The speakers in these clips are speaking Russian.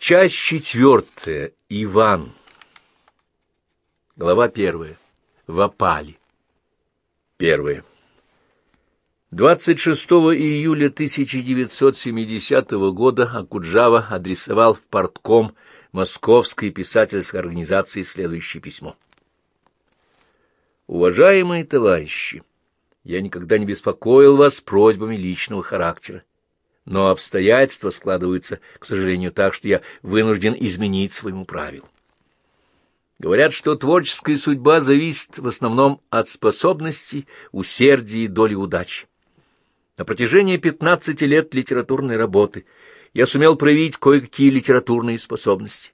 Часть четвертая. Иван. Глава первая. В опале. Первая. 26 июля 1970 года Акуджава адресовал в портком Московской писательской организации следующее письмо. Уважаемые товарищи, я никогда не беспокоил вас просьбами личного характера но обстоятельства складываются, к сожалению, так, что я вынужден изменить своему правилу. Говорят, что творческая судьба зависит в основном от способностей, усердия и доли удачи. На протяжении 15 лет литературной работы я сумел проявить кое-какие литературные способности,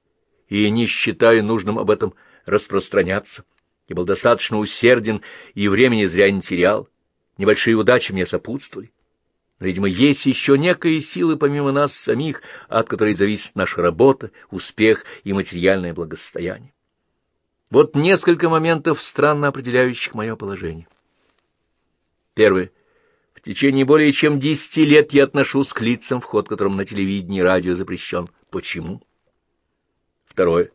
и не считаю нужным об этом распространяться. Я был достаточно усерден и времени зря не терял. Небольшие удачи мне сопутствовали. Видимо, есть еще некие силы помимо нас самих, от которой зависит наша работа, успех и материальное благосостояние. Вот несколько моментов, странно определяющих мое положение. Первое. В течение более чем десяти лет я отношусь к лицам, вход которым на телевидении и радио запрещен. Почему? Второе.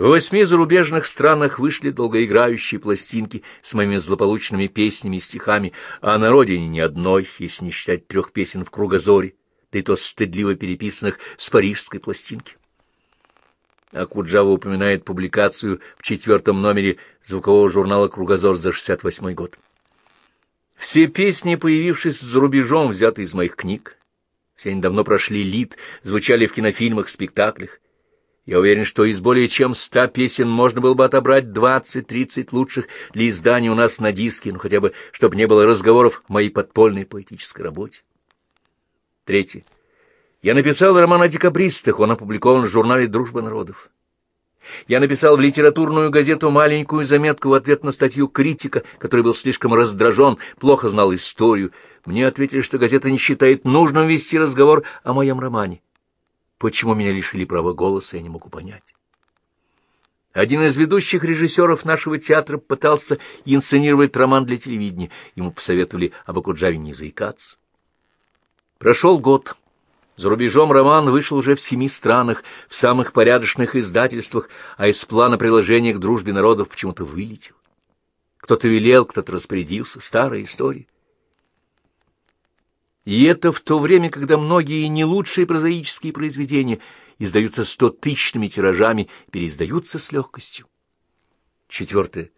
В восьми зарубежных странах вышли долгоиграющие пластинки с моими злополучными песнями и стихами, а на родине ни одной, если не считать трех песен в кругозоре, да и то стыдливо переписанных с парижской пластинки. Акуджава упоминает публикацию в четвертом номере звукового журнала «Кругозор» за 68 год. Все песни, появившиеся за рубежом, взяты из моих книг. Все они давно прошли лид, звучали в кинофильмах, спектаклях. Я уверен, что из более чем ста песен можно было бы отобрать двадцать-тридцать лучших для издания у нас на диске, ну хотя бы, чтобы не было разговоров в моей подпольной поэтической работе. Третье. Я написал роман о декабристах, он опубликован в журнале «Дружба народов». Я написал в литературную газету маленькую заметку в ответ на статью критика, который был слишком раздражен, плохо знал историю. Мне ответили, что газета не считает нужным вести разговор о моем романе. Почему меня лишили права голоса, я не могу понять. Один из ведущих режиссеров нашего театра пытался инсценировать роман для телевидения. Ему посоветовали об Акуджаве не заикаться. Прошел год. За рубежом роман вышел уже в семи странах, в самых порядочных издательствах, а из плана приложения к дружбе народов почему-то вылетел. Кто-то велел, кто-то распорядился. Старая история. И это в то время, когда многие не лучшие прозаические произведения издаются стотысячными тиражами, переиздаются с легкостью. Четвертое.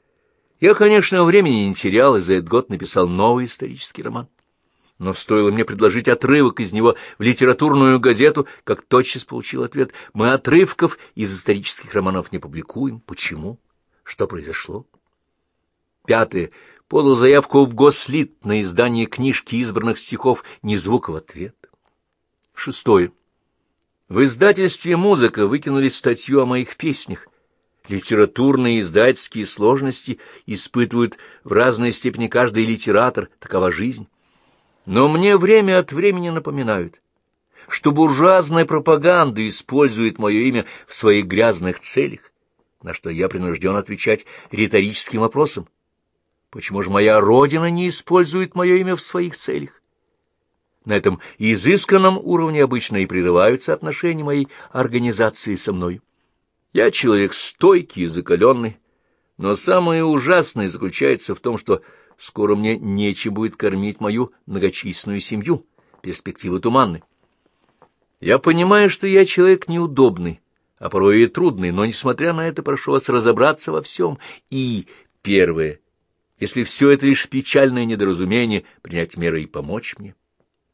Я, конечно, времени не терял, и за этот год написал новый исторический роман. Но стоило мне предложить отрывок из него в литературную газету, как тотчас получил ответ. Мы отрывков из исторических романов не публикуем. Почему? Что произошло? Пятое подал заявку в Гослит на издание книжки избранных стихов «Ни звука в ответ». Шестое. В издательстве «Музыка» выкинули статью о моих песнях. Литературные издательские сложности испытывают в разной степени каждый литератор, такова жизнь. Но мне время от времени напоминают, что буржуазная пропаганда использует мое имя в своих грязных целях, на что я принужден отвечать риторическим вопросом. Почему же моя родина не использует мое имя в своих целях? На этом изысканном уровне обычно и прерываются отношения моей организации со мной. Я человек стойкий и закаленный, но самое ужасное заключается в том, что скоро мне нечем будет кормить мою многочисленную семью, перспективы туманны. Я понимаю, что я человек неудобный, а порой и трудный, но, несмотря на это, прошу вас разобраться во всем. И, первое, если все это лишь печальное недоразумение, принять меры и помочь мне.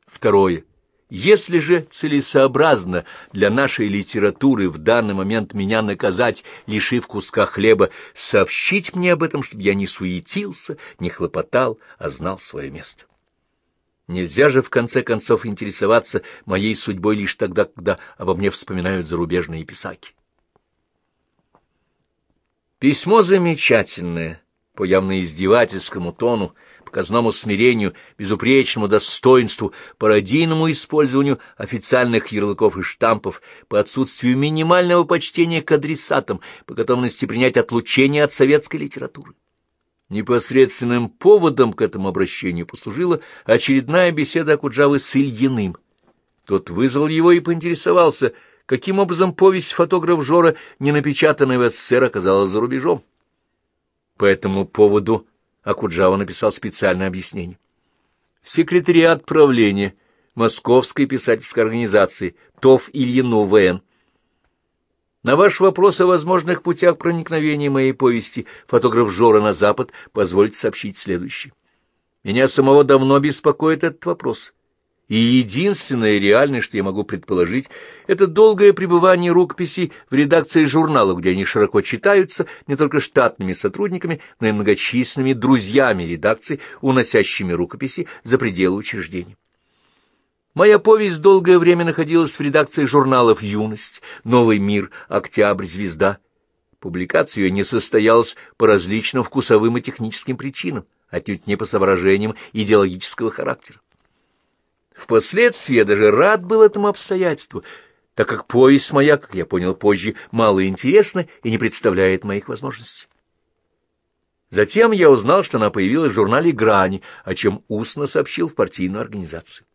Второе. Если же целесообразно для нашей литературы в данный момент меня наказать, лишив куска хлеба, сообщить мне об этом, чтобы я не суетился, не хлопотал, а знал свое место. Нельзя же, в конце концов, интересоваться моей судьбой лишь тогда, когда обо мне вспоминают зарубежные писаки. Письмо замечательное по явно издевательскому тону, показному смирению, безупречному достоинству, пародийному использованию официальных ярлыков и штампов, по отсутствию минимального почтения к адресатам, по готовности принять отлучение от советской литературы. Непосредственным поводом к этому обращению послужила очередная беседа Акуджавы с Ильиным. Тот вызвал его и поинтересовался, каким образом повесть «Фотограф Жора», не напечатанная в СССР, оказалась за рубежом. По этому поводу Акуджава написал специальное объяснение. Секретариат правления Московской писательской организации ТОВ Ильину ВН на ваш вопрос о возможных путях проникновения моей повести «Фотограф Жора на Запад» позвольте сообщить следующее. Меня самого давно беспокоит этот вопрос. И единственное реальное, что я могу предположить, это долгое пребывание рукописей в редакции журнала, где они широко читаются не только штатными сотрудниками, но и многочисленными друзьями редакции, уносящими рукописи за пределы учреждений. Моя повесть долгое время находилась в редакции журналов «Юность», «Новый мир», «Октябрь», «Звезда». Публикация ее не состоялась по различным вкусовым и техническим причинам, отнюдь не по соображениям идеологического характера. Впоследствии я даже рад был этому обстоятельству, так как повесть моя, как я понял позже, мало интересна и не представляет моих возможностей. Затем я узнал, что она появилась в журнале «Грани», о чем устно сообщил в партийную организацию.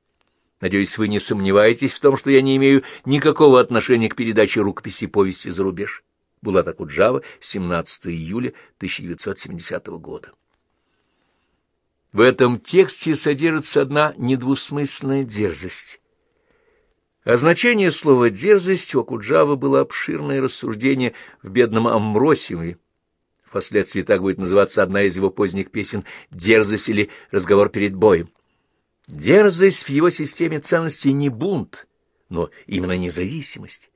Надеюсь, вы не сомневаетесь в том, что я не имею никакого отношения к передаче рукописи повести за рубеж. Булат Акуджава, 17 июля 1970 года. В этом тексте содержится одна недвусмысленная дерзость. А значение слова «дерзость» у Акуджава было обширное рассуждение в «Бедном Амбросиеве». Впоследствии так будет называться одна из его поздних песен «Дерзость» или «Разговор перед боем». Дерзость в его системе ценностей не бунт, но именно независимость.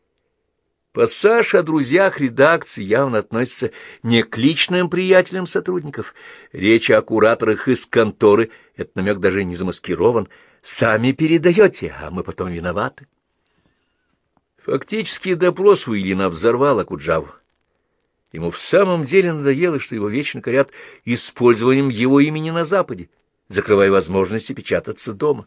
Пассаж о друзьях редакции явно относится не к личным приятелям сотрудников. Речь о кураторах из конторы, этот намек даже не замаскирован. Сами передаете, а мы потом виноваты. Фактически допрос у Ильина взорвал Акуджаву. Ему в самом деле надоело, что его вечно корят использованием его имени на Западе закрывая возможности печататься дома.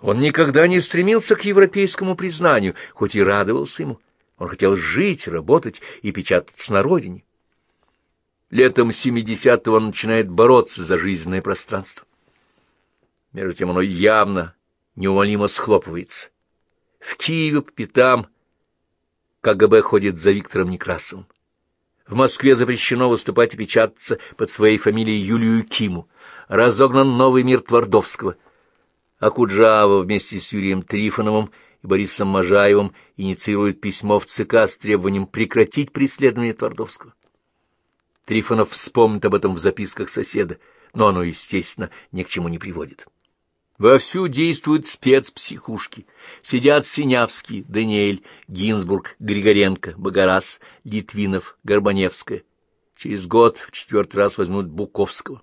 Он никогда не стремился к европейскому признанию, хоть и радовался ему. Он хотел жить, работать и печататься на родине. Летом 70-го он начинает бороться за жизненное пространство. Между тем оно явно, неумолимо схлопывается. В Киеве по пятам КГБ ходит за Виктором Некрасовым. В Москве запрещено выступать и печататься под своей фамилией Юлию Киму разогнан новый мир Твардовского. А Куджава вместе с Юрием Трифоновым и Борисом Можаевым инициирует письмо в ЦК с требованием прекратить преследование Твардовского. Трифонов вспомнит об этом в записках соседа, но оно, естественно, ни к чему не приводит. Вовсю действуют спецпсихушки. Сидят Синявский, Даниэль, Гинзбург, Григоренко, Богораз, Литвинов, Горбаневская. Через год в четвертый раз возьмут Буковского.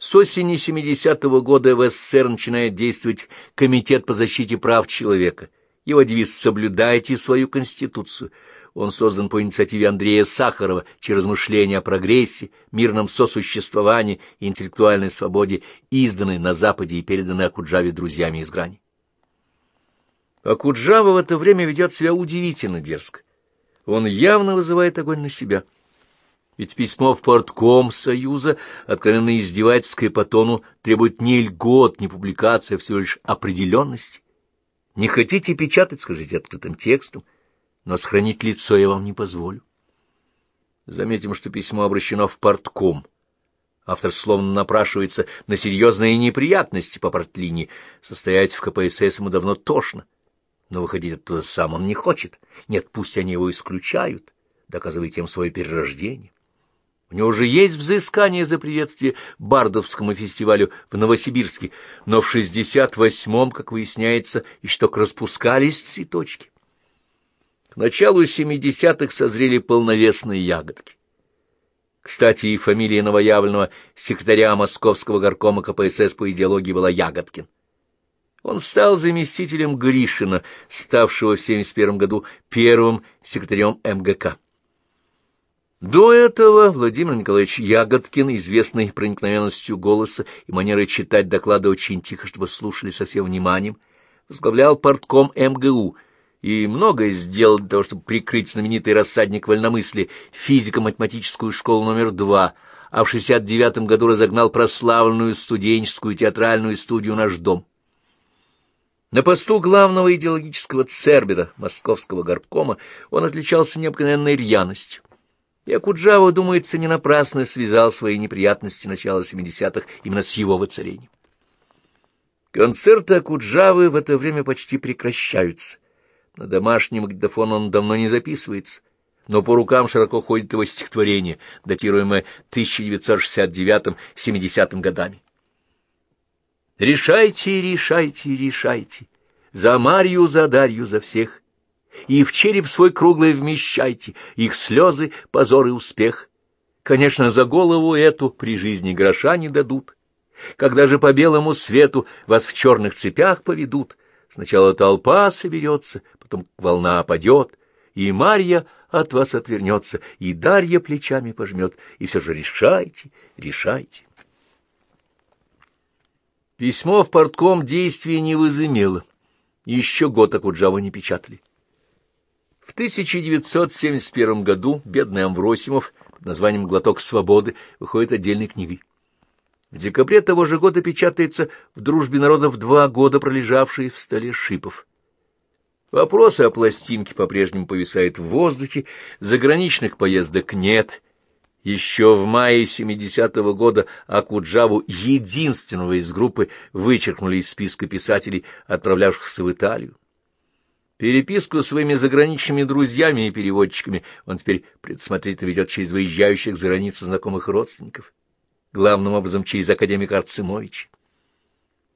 С осени 70-го года в СССР начинает действовать Комитет по защите прав человека. Его девиз «Соблюдайте свою Конституцию». Он создан по инициативе Андрея Сахарова через размышления о прогрессе, мирном сосуществовании и интеллектуальной свободе, изданный на Западе и переданный Акуджаве друзьями из грани. Акуджава в это время ведет себя удивительно дерзко. Он явно вызывает огонь на себя – ведь письмо в портком Союза, откровенно издевательское по тону, требует не льгот, не публикации, а всего лишь определенности. Не хотите печатать, скажите открытым текстом, но сохранить лицо я вам не позволю. Заметим, что письмо обращено в портком. Автор словно напрашивается на серьезные неприятности по портлинии. Состоять в КПСС ему давно тошно. Но выходить оттуда сам он не хочет. Нет, пусть они его исключают, доказывая тем свое перерождение. У него уже есть взыскание за приветствие Бардовскому фестивалю в Новосибирске, но в 68-м, как выясняется, еще только распускались цветочки. К началу 70-х созрели полновесные ягодки. Кстати, и фамилия новоявленного секретаря Московского горкома КПСС по идеологии была Ягодкин. Он стал заместителем Гришина, ставшего в 71 году первым секретарем МГК. До этого Владимир Николаевич Ягодкин, известный проникновенностью голоса и манерой читать доклады очень тихо, чтобы слушали со всем вниманием, возглавлял портком МГУ и многое сделал для того, чтобы прикрыть знаменитый рассадник вольномыслия физико-математическую школу номер два, а в 69 году разогнал прославленную студенческую театральную студию «Наш дом». На посту главного идеологического цербера московского горкома он отличался необыкновенной рьяностью. И Акуджава, думается, не напрасно связал свои неприятности начала 70-х именно с его воцарением. Концерты Акуджавы в это время почти прекращаются. На домашнем магнитофон он давно не записывается, но по рукам широко ходит его стихотворение, датируемое 1969-70 годами. Решайте, решайте, решайте, за Марью, за Дарью, за всех, и в череп свой круглый вмещайте их слезы, позор и успех. Конечно, за голову эту при жизни гроша не дадут. Когда же по белому свету вас в черных цепях поведут, сначала толпа соберется, потом волна опадет, и Марья от вас отвернется, и Дарья плечами пожмет, и все же решайте, решайте. Письмо в портком действия не возымело. Еще год Акуджава не печатали. В 1971 году бедный Амвросимов под названием «Глоток свободы» выходит отдельной книгой. В декабре того же года печатается «В дружбе народов два года пролежавший в столе шипов». Вопросы о пластинке по-прежнему повисают в воздухе, заграничных поездок нет — еще в мае 70-го года Акуджаву, единственного из группы, вычеркнули из списка писателей, отправлявшихся в Италию. Переписку с своими заграничными друзьями и переводчиками он теперь предусмотрительно ведет через выезжающих за границу знакомых родственников, главным образом через академика Арцемовича.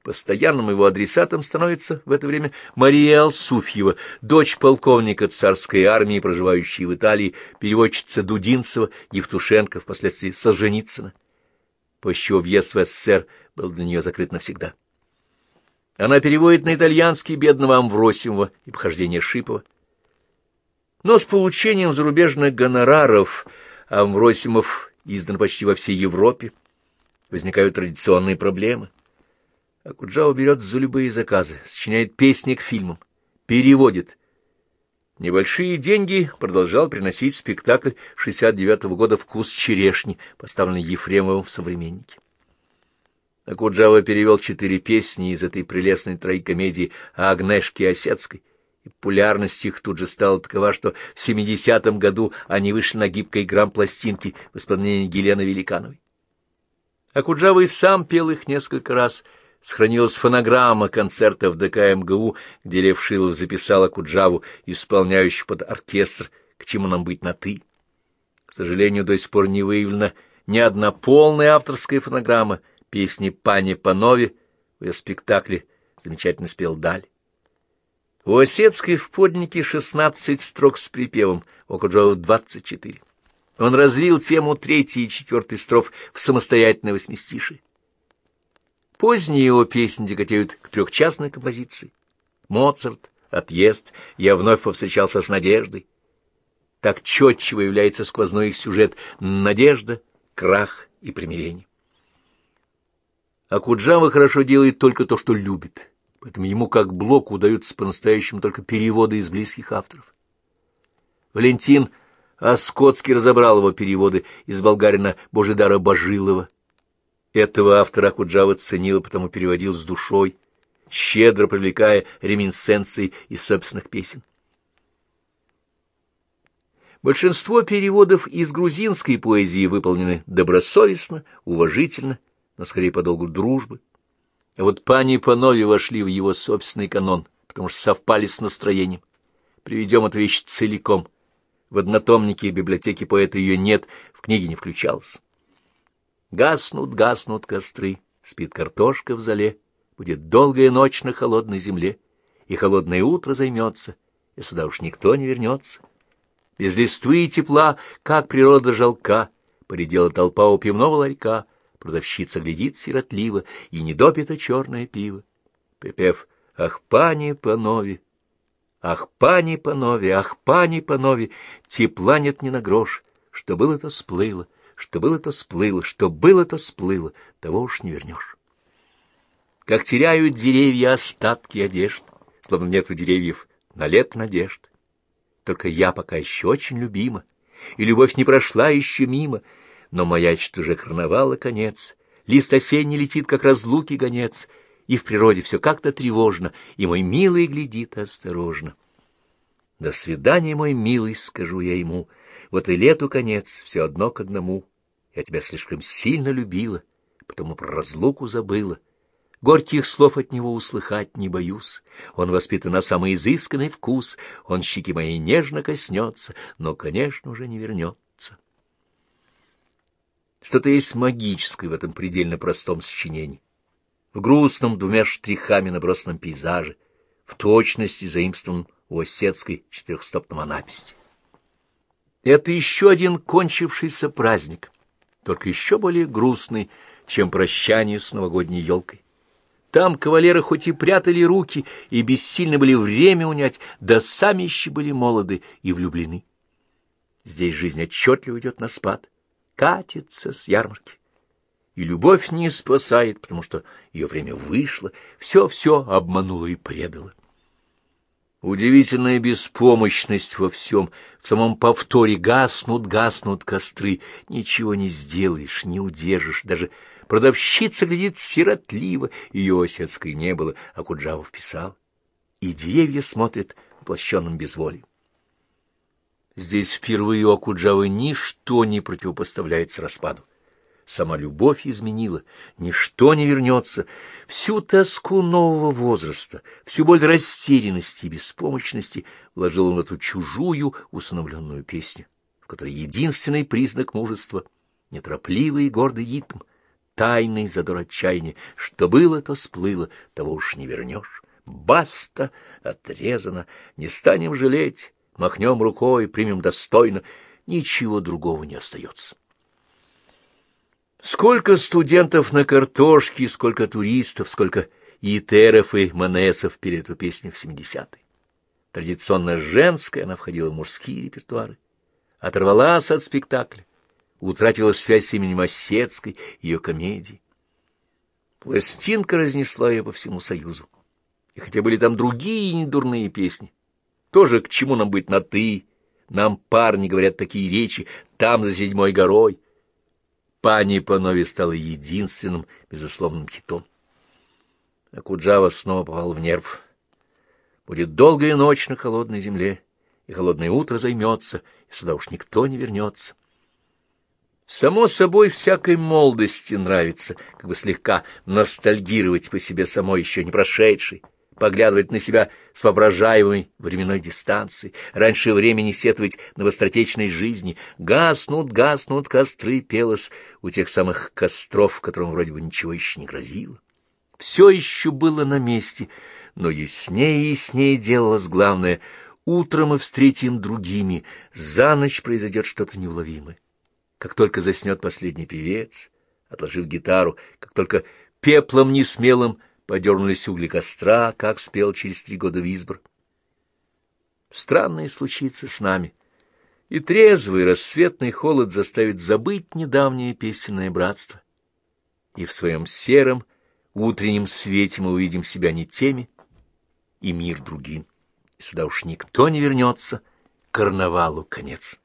Постоянным его адресатом становится в это время Мария Алсуфьева, дочь полковника царской армии, проживающая в Италии, переводчица Дудинцева, Евтушенко, впоследствии Солженицына, чего въезд в СССР был для нее закрыт навсегда. Она переводит на итальянский бедного Амвросимова и похождение Шипова. Но с получением зарубежных гонораров Амвросимов издан почти во всей Европе. Возникают традиционные проблемы. Акуджава берет за любые заказы, сочиняет песни к фильмам, переводит. Небольшие деньги продолжал приносить спектакль 69-го года «Вкус черешни», поставленный Ефремовым в «Современнике». Акуджава перевел четыре песни из этой прелестной тройкомедии о Агнешке Осетской, и популярность их тут же стала такова, что в 70-м году они вышли на гибкой грамм-пластинке в исполнении Елены Великановой. Акуджава и сам пел их несколько раз — сохранилась фонограмма концерта в ДК МГУ, где Лев Шилов записал Акуджаву, исполняющий под оркестр, к чему нам быть на «ты». К сожалению, до сих пор не выявлена ни одна полная авторская фонограмма песни «Пани Панове» в ее спектакле замечательно спел Даль. У Осетской в поднике шестнадцать строк с припевом, у двадцать четыре. Он развил тему третьей и четвертой строф в самостоятельное восьмистишие. Поздние его песни тяготеют к трехчастной композиции. Моцарт, отъезд, я вновь повстречался с надеждой. Так четче является сквозной их сюжет «Надежда», «Крах» и «Примирение». А Куджава хорошо делает только то, что любит, поэтому ему как блоку удаются по-настоящему только переводы из близких авторов. Валентин Оскотский разобрал его переводы из болгарина Божидара Божилова, этого автора Акуджава ценил, потому переводил с душой, щедро привлекая реминсенции из собственных песен. Большинство переводов из грузинской поэзии выполнены добросовестно, уважительно, но скорее по долгу дружбы. А вот пани Панове вошли в его собственный канон, потому что совпали с настроением. Приведем эту вещь целиком. В однотомнике библиотеки поэта ее нет, в книге не включалось. Гаснут, гаснут костры, спит картошка в зале, будет долгая ночь на холодной земле, и холодное утро займется, и сюда уж никто не вернется. Без листвы и тепла, как природа жалка, поредела толпа у пивного ларька, продавщица глядит сиротливо, и недопито черное пиво. Припев «Ах, пани панове!» Ах, пани панове, ах, пани панове, тепла нет ни на грош, что было, то сплыло, что было, то сплыло, что было, то сплыло, того уж не вернешь. Как теряют деревья остатки одежд, словно нет у деревьев на лет надежд. Только я пока еще очень любима, и любовь не прошла еще мимо, но маячит уже карнавала конец, лист осенний летит, как разлуки гонец, и в природе все как-то тревожно, и мой милый глядит осторожно. До свидания, мой милый, скажу я ему, вот и лету конец, все одно к одному. Я тебя слишком сильно любила, потому про разлуку забыла. Горьких слов от него услыхать не боюсь. Он воспитан на самый изысканный вкус, он щеки моей нежно коснется, но, конечно, уже не вернется. Что-то есть магическое в этом предельно простом сочинении в грустном двумя штрихами набросанном пейзаже, в точности заимствованном у осетской четырехстопном Анаписти. Это еще один кончившийся праздник, только еще более грустный, чем прощание с новогодней елкой. Там кавалеры хоть и прятали руки и бессильно были время унять, да сами еще были молоды и влюблены. Здесь жизнь отчетливо идет на спад, катится с ярмарки. И любовь не спасает, потому что ее время вышло, все-все обмануло и предало. Удивительная беспомощность во всем, в самом повторе гаснут, гаснут костры, ничего не сделаешь, не удержишь, даже продавщица глядит сиротливо, ее осетской не было, а Куджавов писал, и деревья смотрят воплощенным безволием. Здесь впервые у Акуджавы ничто не противопоставляется распаду. Сама любовь изменила, ничто не вернется. Всю тоску нового возраста, всю боль растерянности и беспомощности вложил он в эту чужую усыновленную песню, в которой единственный признак мужества — неторопливый и гордый ритм, тайный задор отчаяния. Что было, то сплыло, того уж не вернешь. Баста! Отрезано! Не станем жалеть, махнем рукой, примем достойно. Ничего другого не остается. Сколько студентов на картошке, сколько туристов, сколько итеров и манесов пели эту песню в 70-е. Традиционно женская, она входила в мужские репертуары. Оторвалась от спектакля, утратила связь с именем Осетской, ее комедии. Пластинка разнесла ее по всему Союзу. И хотя были там другие недурные песни, тоже к чему нам быть на «ты», нам парни говорят такие речи, там за седьмой горой, Пани Панове стала единственным, безусловным хитом. А Куджава снова попал в нерв. Будет долгая ночь на холодной земле, и холодное утро займется, и сюда уж никто не вернется. Само собой, всякой молодости нравится, как бы слегка ностальгировать по себе самой, еще не прошедшей, поглядывать на себя с воображаемой временной дистанции, раньше времени сетовать на быстротечной жизни. Гаснут, гаснут костры, пелось у тех самых костров, которым вроде бы ничего еще не грозило. Все еще было на месте, но яснее и яснее делалось главное. Утром мы встретим другими, за ночь произойдет что-то неуловимое. Как только заснет последний певец, отложив гитару, как только пеплом несмелым подернулись угли костра, как спел через три года Визбор. Странное случится с нами, и трезвый рассветный холод заставит забыть недавнее песенное братство. И в своем сером утреннем свете мы увидим себя не теми, и мир другим. И сюда уж никто не вернется, карнавалу конец.